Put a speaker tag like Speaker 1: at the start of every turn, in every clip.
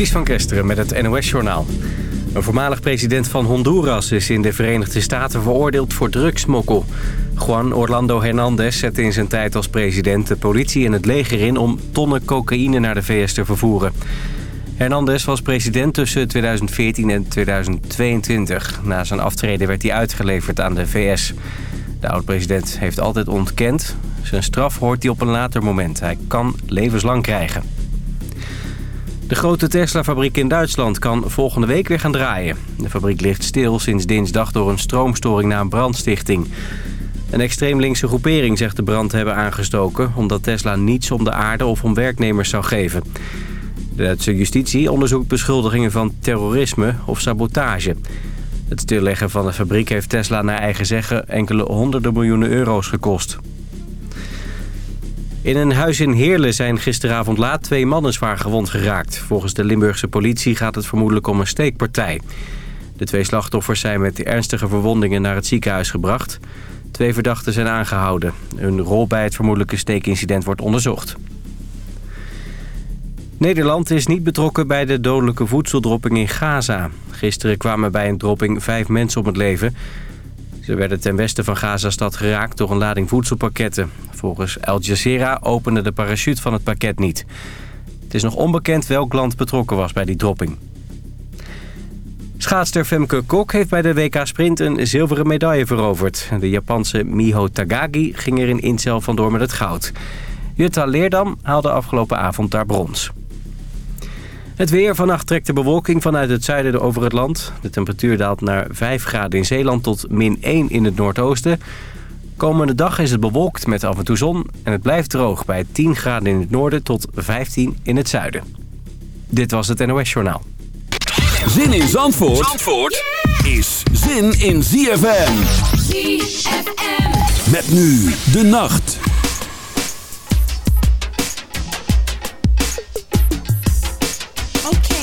Speaker 1: Ties van Kesteren met het NOS-journaal. Een voormalig president van Honduras is in de Verenigde Staten veroordeeld voor drugsmokkel. Juan Orlando Hernandez zette in zijn tijd als president de politie en het leger in... om tonnen cocaïne naar de VS te vervoeren. Hernandez was president tussen 2014 en 2022. Na zijn aftreden werd hij uitgeleverd aan de VS. De oud-president heeft altijd ontkend. Zijn straf hoort hij op een later moment. Hij kan levenslang krijgen. De grote Tesla-fabriek in Duitsland kan volgende week weer gaan draaien. De fabriek ligt stil sinds dinsdag door een stroomstoring na een brandstichting. Een extreem linkse groepering zegt de brand hebben aangestoken... omdat Tesla niets om de aarde of om werknemers zou geven. De Duitse justitie onderzoekt beschuldigingen van terrorisme of sabotage. Het stilleggen van de fabriek heeft Tesla naar eigen zeggen enkele honderden miljoenen euro's gekost. In een huis in Heerlen zijn gisteravond laat twee mannen zwaar gewond geraakt. Volgens de Limburgse politie gaat het vermoedelijk om een steekpartij. De twee slachtoffers zijn met ernstige verwondingen naar het ziekenhuis gebracht. Twee verdachten zijn aangehouden. Hun rol bij het vermoedelijke steekincident wordt onderzocht. Nederland is niet betrokken bij de dodelijke voedseldropping in Gaza. Gisteren kwamen bij een dropping vijf mensen om het leven. Ze werden ten westen van Gazastad geraakt door een lading voedselpakketten. Volgens Al Jazeera opende de parachute van het pakket niet. Het is nog onbekend welk land betrokken was bij die dropping. Schaatster Femke Kok heeft bij de WK Sprint een zilveren medaille veroverd. De Japanse Miho Tagagi ging er in Incel vandoor met het goud. Jutta Leerdam haalde afgelopen avond daar brons. Het weer. Vannacht trekt de bewolking vanuit het zuiden over het land. De temperatuur daalt naar 5 graden in Zeeland tot min 1 in het noordoosten. Komende dag is het bewolkt met af en toe zon. En het blijft droog bij 10 graden in het noorden tot 15 in het zuiden. Dit was het NOS Journaal.
Speaker 2: Zin in Zandvoort, Zandvoort is zin in ZFM. ZFM. Met nu de nacht.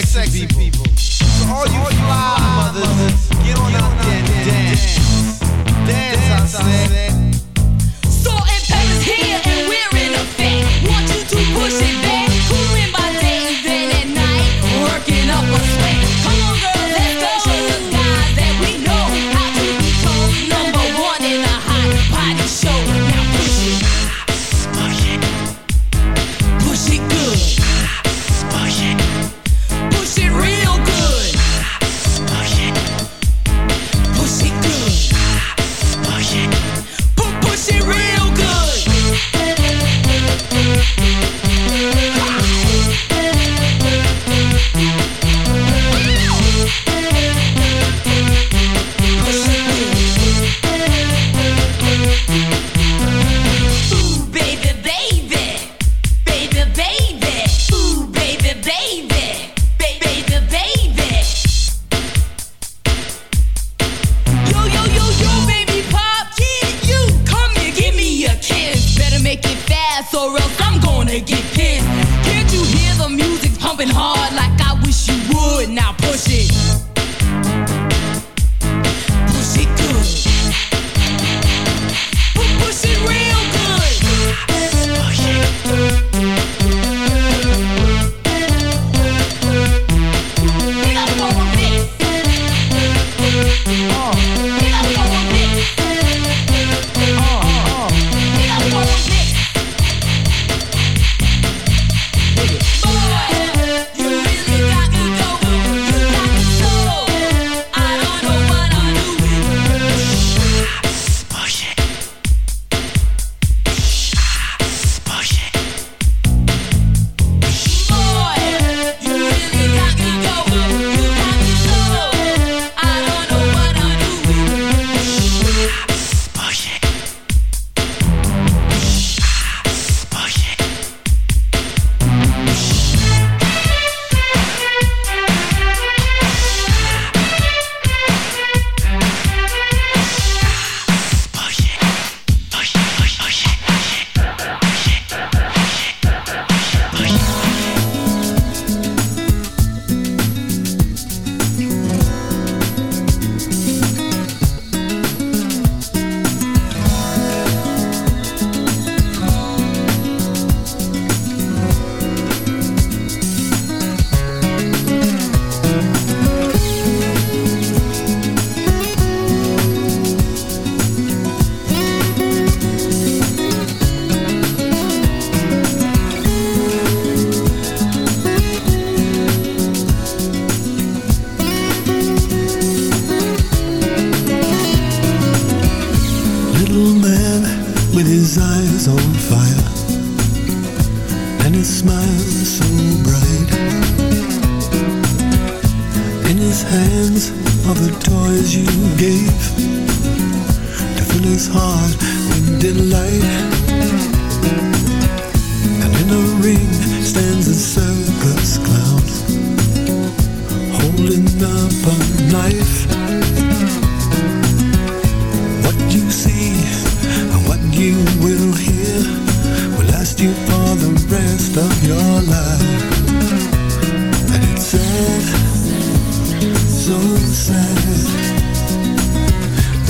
Speaker 3: sexy,
Speaker 4: sexy people. people. So all you all fly mothers, mothers, get on up and dance. Dance, dance I said.
Speaker 5: Salt and pepper's here and we're in effect. Want you to push it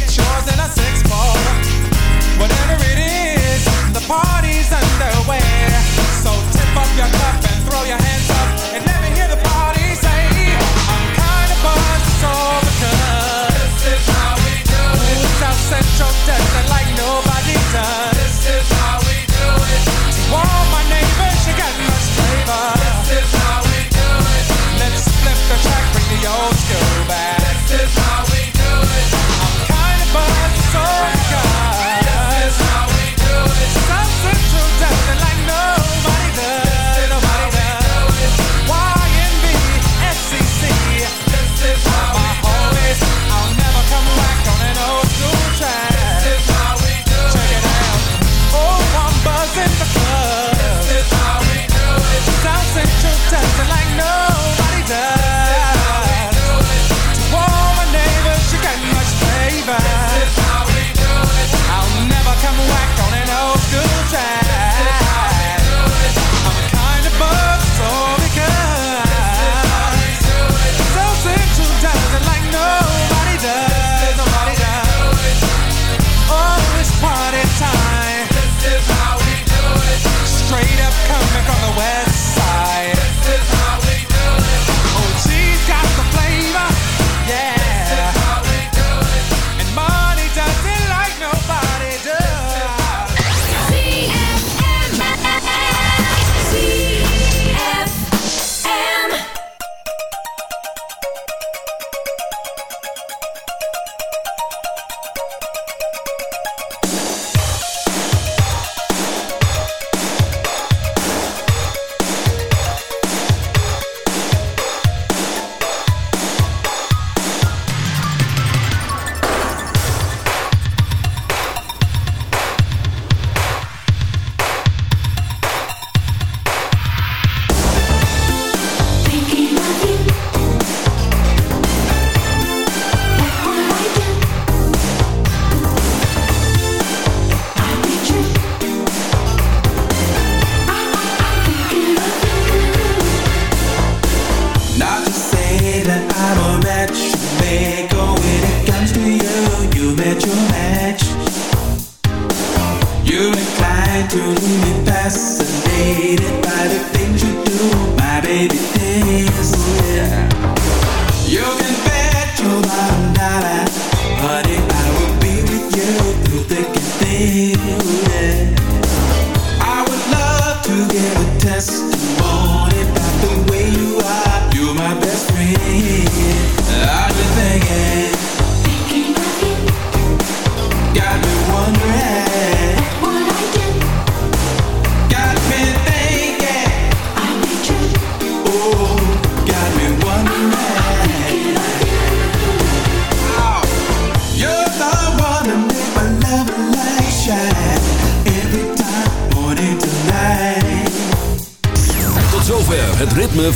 Speaker 6: get yours in a six ball. Whatever it is, the party's underway. So tip up your cup and throw your hands up and let me hear the party say, I'm kind of buzzed, so because this is how we do it. South Central
Speaker 2: Desert.